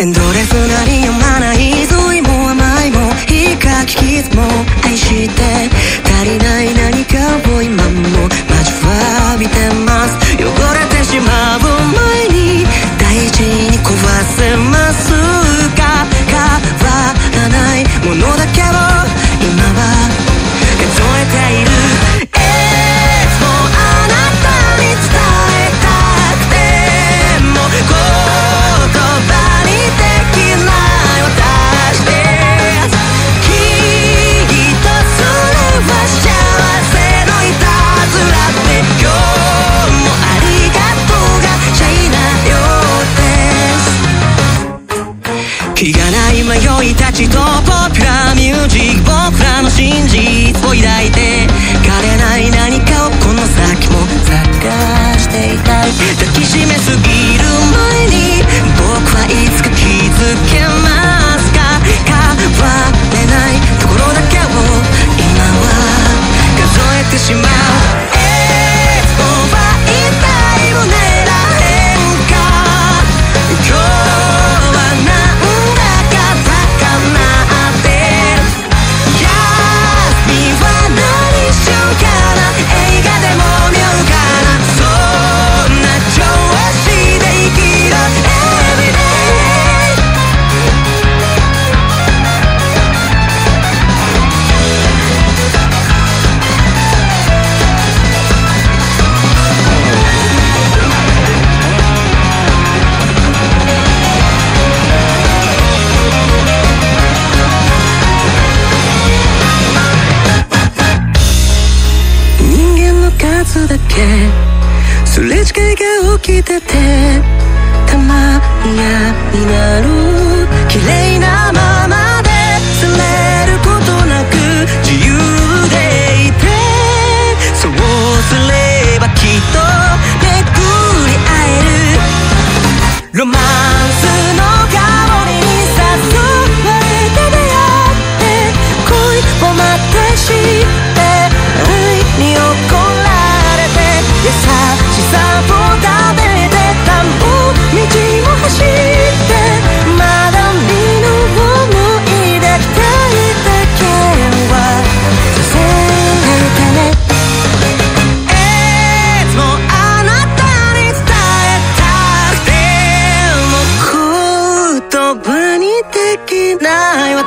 エンドレスなり読まない magic つだけ？すれ違いが起きててたまにになる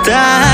die.